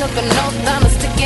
up and no stick.